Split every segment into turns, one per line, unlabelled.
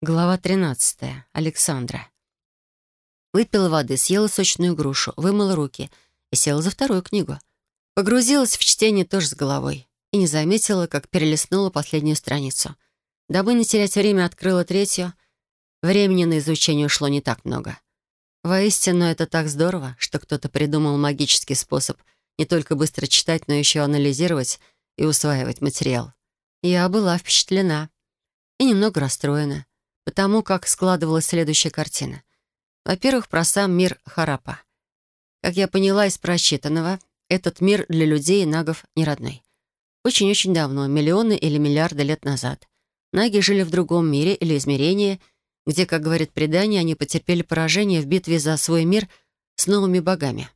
Глава 13. Александра. Выпила воды, съела сочную грушу, вымыла руки и села за вторую книгу. Погрузилась в чтение тоже с головой и не заметила, как перелистнула последнюю страницу. Дабы не терять время, открыла третью. Времени на изучение ушло не так много. Воистину, это так здорово, что кто-то придумал магический способ не только быстро читать, но еще анализировать и усваивать материал. Я была впечатлена и немного расстроена потому как складывалась следующая картина. Во-первых, про сам мир Харапа. Как я поняла из прочитанного, этот мир для людей и нагов не родной. Очень-очень давно, миллионы или миллиарды лет назад, наги жили в другом мире или измерении, где, как говорит предание, они потерпели поражение в битве за свой мир с новыми богами.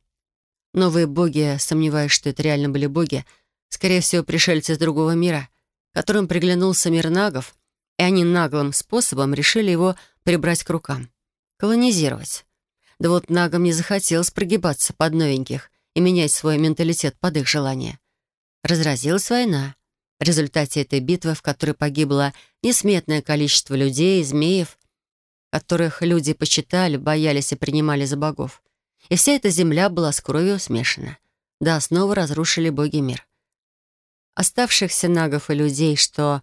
Новые боги, сомневаюсь, что это реально были боги, скорее всего, пришельцы из другого мира, которым приглянулся мир нагов — и они наглым способом решили его прибрать к рукам. Колонизировать. Да вот нагам не захотелось прогибаться под новеньких и менять свой менталитет под их желание. Разразилась война. В результате этой битвы, в которой погибло несметное количество людей и змеев, которых люди почитали, боялись и принимали за богов. И вся эта земля была с кровью смешана. Да, снова разрушили боги мир. Оставшихся нагов и людей, что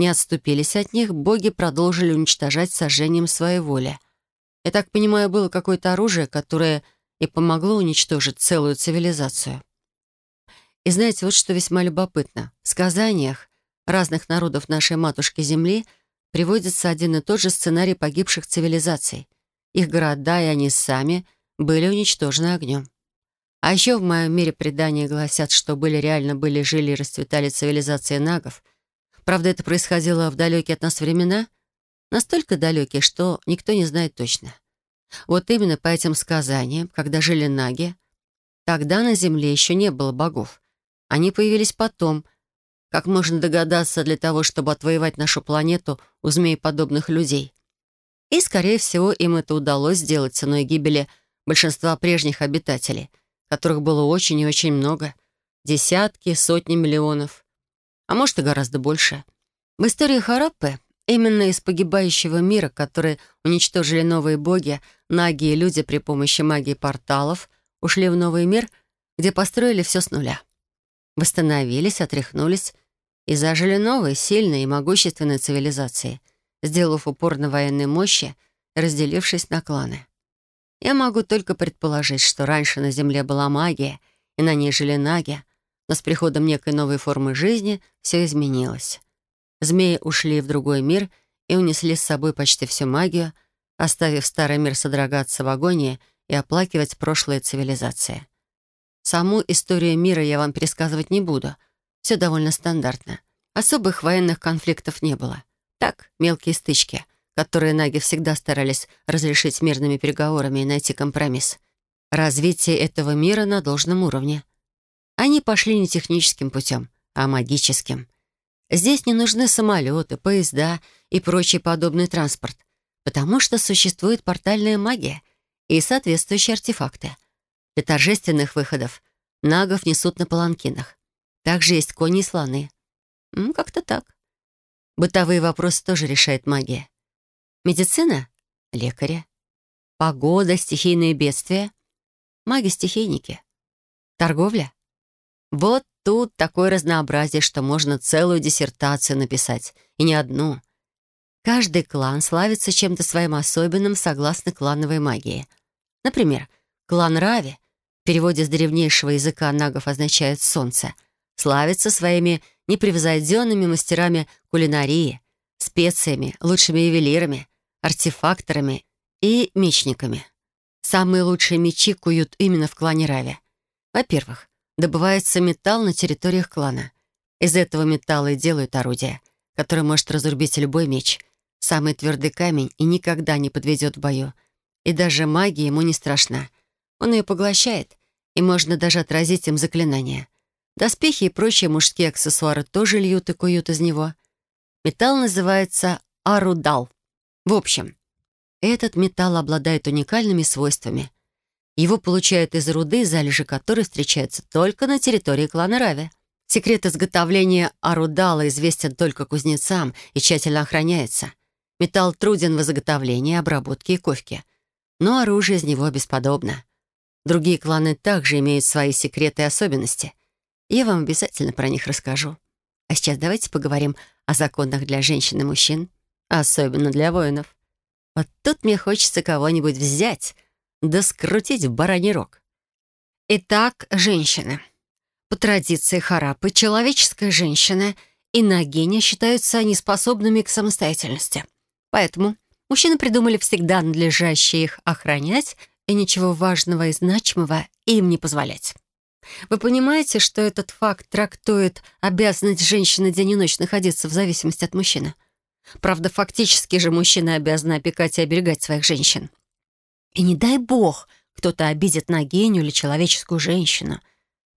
не отступились от них, боги продолжили уничтожать сожжением своей воли. Я так понимаю, было какое-то оружие, которое и помогло уничтожить целую цивилизацию. И знаете, вот что весьма любопытно. В сказаниях разных народов нашей матушки Земли приводится один и тот же сценарий погибших цивилизаций. Их города и они сами были уничтожены огнем. А еще в моем мире предания гласят, что были реально были, жили и расцветали цивилизации нагов, Правда, это происходило в далекие от нас времена, настолько далекие, что никто не знает точно. Вот именно по этим сказаниям, когда жили наги, тогда на Земле еще не было богов. Они появились потом, как можно догадаться, для того, чтобы отвоевать нашу планету у змееподобных людей. И, скорее всего, им это удалось сделать ценой гибели большинства прежних обитателей, которых было очень и очень много. Десятки, сотни миллионов а может и гораздо больше. В истории Хараппы именно из погибающего мира, который уничтожили новые боги, наги и люди при помощи магии порталов, ушли в новый мир, где построили все с нуля. Восстановились, отряхнулись и зажили новые, сильные и могущественные цивилизации, сделав упор на военной мощи, разделившись на кланы. Я могу только предположить, что раньше на Земле была магия, и на ней жили наги, но с приходом некой новой формы жизни все изменилось. Змеи ушли в другой мир и унесли с собой почти всю магию, оставив старый мир содрогаться в агонии и оплакивать прошлые цивилизации. Саму историю мира я вам пересказывать не буду. Все довольно стандартно. Особых военных конфликтов не было. Так, мелкие стычки, которые наги всегда старались разрешить мирными переговорами и найти компромисс. Развитие этого мира на должном уровне. Они пошли не техническим путем, а магическим. Здесь не нужны самолеты, поезда и прочий подобный транспорт, потому что существует портальная магия и соответствующие артефакты. Для торжественных выходов нагов несут на паланкинах. Также есть кони и слоны. Как-то так. Бытовые вопросы тоже решает магия. Медицина — лекаря. Погода, стихийные бедствия — маги-стихийники. Торговля вот тут такое разнообразие, что можно целую диссертацию написать, и не одну. Каждый клан славится чем-то своим особенным согласно клановой магии. Например, клан Рави, в переводе с древнейшего языка нагов означает «солнце», славится своими непревзойденными мастерами кулинарии, специями, лучшими ювелирами, артефакторами и мечниками. Самые лучшие мечи куют именно в клане Рави. Во-первых, добывается металл на территориях клана. Из этого металла и делают орудие, которое может разрубить любой меч. Самый твердый камень и никогда не подведет в бою. И даже магия ему не страшна. Он ее поглощает, и можно даже отразить им заклинания. Доспехи и прочие мужские аксессуары тоже льют и куют из него. Металл называется арудал. В общем, этот металл обладает уникальными свойствами — его получают из руды, залежи которой встречаются только на территории клана Рави. Секрет изготовления арудала известен только кузнецам и тщательно охраняется. Металл труден в изготовлении, обработке и ковке. Но оружие из него бесподобно. Другие кланы также имеют свои секреты и особенности. Я вам обязательно про них расскажу. А сейчас давайте поговорим о законах для женщин и мужчин, особенно для воинов. Вот тут мне хочется кого-нибудь взять, да скрутить в бараний рог. Итак, женщины. По традиции Харапы, человеческая женщина и Нагиня считаются неспособными к самостоятельности. Поэтому мужчины придумали всегда надлежащее их охранять и ничего важного и значимого им не позволять. Вы понимаете, что этот факт трактует обязанность женщины день и ночь находиться в зависимости от мужчины? Правда, фактически же мужчины обязаны опекать и оберегать своих женщин. И не дай бог, кто-то обидит Нагиню или человеческую женщину.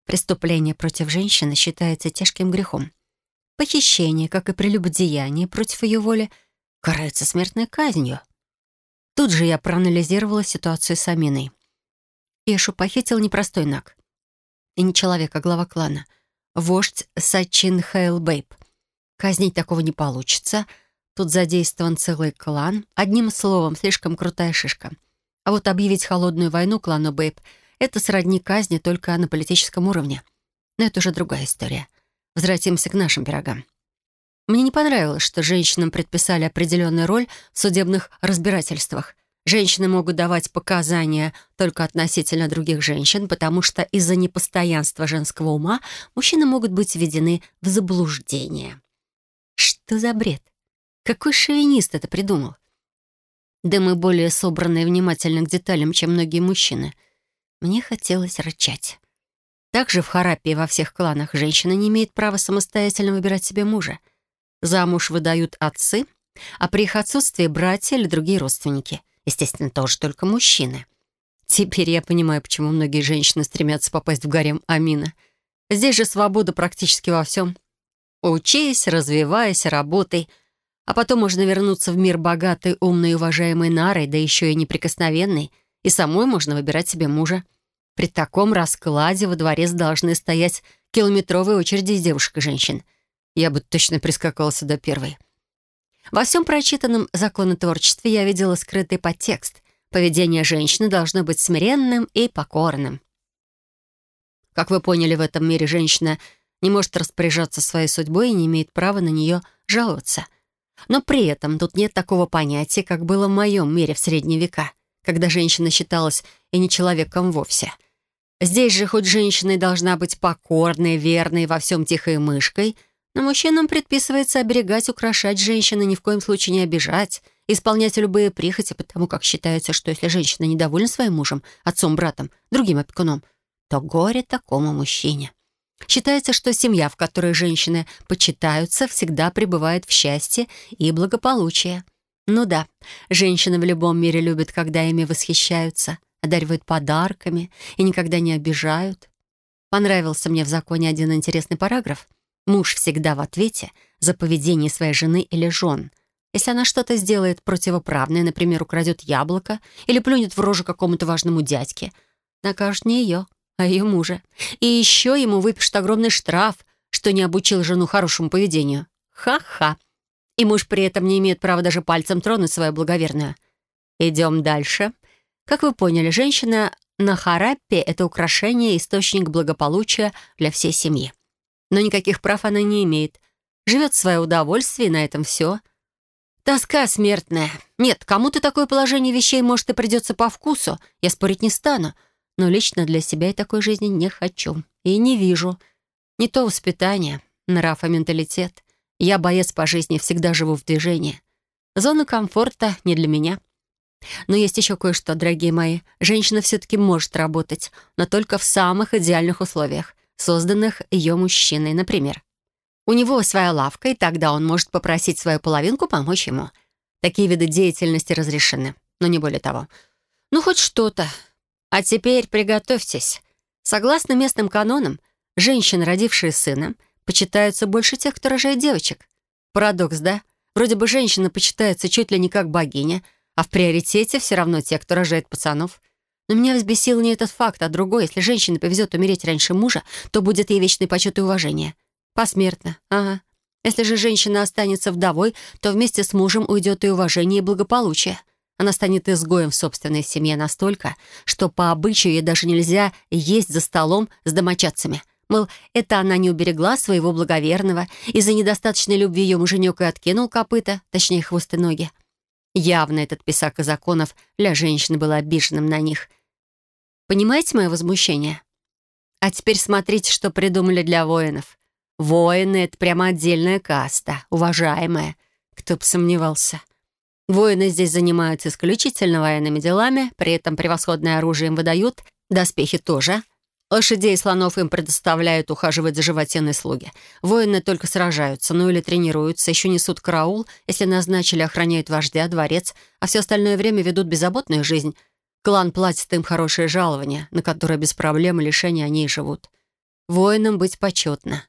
Преступление против женщины считается тяжким грехом. Похищение, как и прелюбодеяние против ее воли, карается смертной казнью. Тут же я проанализировала ситуацию с Аминой. Ишу похитил непростой Наг. И не человек, а глава клана. Вождь Сачин Хейл Бейб. Казнить такого не получится. Тут задействован целый клан. Одним словом, слишком крутая шишка. А вот объявить холодную войну клану Бейб — это сродни казни только на политическом уровне. Но это уже другая история. Возвратимся к нашим пирогам. Мне не понравилось, что женщинам предписали определенную роль в судебных разбирательствах. Женщины могут давать показания только относительно других женщин, потому что из-за непостоянства женского ума мужчины могут быть введены в заблуждение. Что за бред? Какой шовинист это придумал? Да мы более собраны и внимательны к деталям, чем многие мужчины. Мне хотелось рычать. Также в Харапе и во всех кланах женщина не имеет права самостоятельно выбирать себе мужа. Замуж выдают отцы, а при их отсутствии братья или другие родственники — Естественно, тоже только мужчины. Теперь я понимаю, почему многие женщины стремятся попасть в гарем Амина. Здесь же свобода практически во всем. Учись, развивайся, работай. А потом можно вернуться в мир богатой, умной и уважаемой Нарой, да еще и неприкосновенной. И самой можно выбирать себе мужа. При таком раскладе во дворец должны стоять километровые очереди из девушек и женщин. Я бы точно прискакала сюда первой. Во всем прочитанном законотворчестве я видела скрытый подтекст. Поведение женщины должно быть смиренным и покорным. Как вы поняли, в этом мире женщина не может распоряжаться своей судьбой и не имеет права на нее жаловаться. Но при этом тут нет такого понятия, как было в моем мире в средние века, когда женщина считалась и не человеком вовсе. Здесь же хоть женщина и должна быть покорной, верной, во всем тихой мышкой — но мужчинам предписывается оберегать, украшать женщины, ни в коем случае не обижать, исполнять любые прихоти, потому как считается, что если женщина недовольна своим мужем, отцом, братом, другим опекуном, то горе такому мужчине. Считается, что семья, в которой женщины почитаются, всегда пребывает в счастье и благополучии. Ну да, женщины в любом мире любят, когда ими восхищаются, одаривают подарками и никогда не обижают. Понравился мне в законе один интересный параграф — Муж всегда в ответе за поведение своей жены или жен. Если она что-то сделает противоправное, например, украдет яблоко или плюнет в рожу какому-то важному дядьке, накажут не ее, а ее мужа. И еще ему выпишут огромный штраф, что не обучил жену хорошему поведению. Ха-ха. И муж при этом не имеет права даже пальцем тронуть свою благоверную. Идем дальше. Как вы поняли, женщина на хараппе — это украшение, источник благополучия для всей семьи но никаких прав она не имеет. Живет в свое удовольствие, и на этом все. Тоска смертная. Нет, кому-то такое положение вещей, может, и придется по вкусу. Я спорить не стану. Но лично для себя я такой жизни не хочу. И не вижу. Не то воспитание, нрав и менталитет. Я боец по жизни, всегда живу в движении. Зона комфорта не для меня. Но есть еще кое-что, дорогие мои. Женщина все-таки может работать, но только в самых идеальных условиях созданных ее мужчиной, например. У него своя лавка, и тогда он может попросить свою половинку помочь ему. Такие виды деятельности разрешены, но не более того. Ну, хоть что-то. А теперь приготовьтесь. Согласно местным канонам, женщины, родившие сына, почитаются больше тех, кто рожает девочек. Парадокс, да? Вроде бы женщина почитается чуть ли не как богиня, а в приоритете все равно те, кто рожает пацанов — но меня взбесил не этот факт, а другой. Если женщине повезет умереть раньше мужа, то будет ей вечный почет и уважение. Посмертно, ага. Если же женщина останется вдовой, то вместе с мужем уйдет и уважение, и благополучие. Она станет изгоем в собственной семье настолько, что по обычаю ей даже нельзя есть за столом с домочадцами. Мол, это она не уберегла своего благоверного, из-за недостаточной любви ее муженек и откинул копыта, точнее, хвост и ноги. Явно этот писак из законов для женщины был обиженным на них. Понимаете мое возмущение? А теперь смотрите, что придумали для воинов. Воины — это прямо отдельная каста, уважаемая. Кто бы сомневался. Воины здесь занимаются исключительно военными делами, при этом превосходное оружие им выдают, доспехи тоже. Лошадей и слонов им предоставляют ухаживать за животенной слуги. Воины только сражаются, ну или тренируются, еще несут караул, если назначили, охраняют вождя, дворец, а все остальное время ведут беззаботную жизнь. Клан платит им хорошее жалование, на которое без проблем и лишений они и живут. Воинам быть почетно.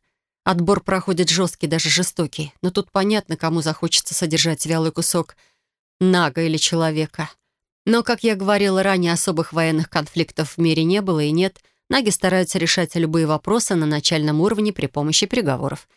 Отбор проходит жесткий, даже жестокий, но тут понятно, кому захочется содержать вялый кусок – Нага или человека. Но, как я говорила ранее, особых военных конфликтов в мире не было и нет. Наги стараются решать любые вопросы на начальном уровне при помощи переговоров.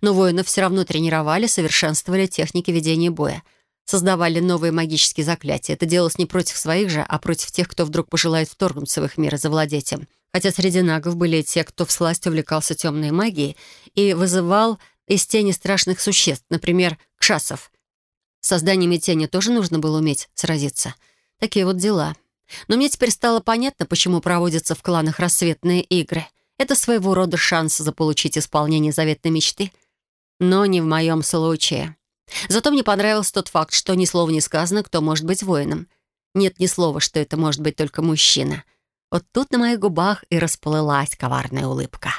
Но воинов все равно тренировали, совершенствовали техники ведения боя. Создавали новые магические заклятия. Это делалось не против своих же, а против тех, кто вдруг пожелает вторгнуться в их мир и завладеть им. Хотя среди нагов были и те, кто всласть увлекался темной магией и вызывал из тени страшных существ, например, кшасов — созданиями тени тоже нужно было уметь сразиться. Такие вот дела. Но мне теперь стало понятно, почему проводятся в кланах рассветные игры. Это своего рода шанс заполучить исполнение заветной мечты. Но не в моем случае. Зато мне понравился тот факт, что ни слова не сказано, кто может быть воином. Нет ни слова, что это может быть только мужчина. Вот тут на моих губах и расплылась коварная улыбка.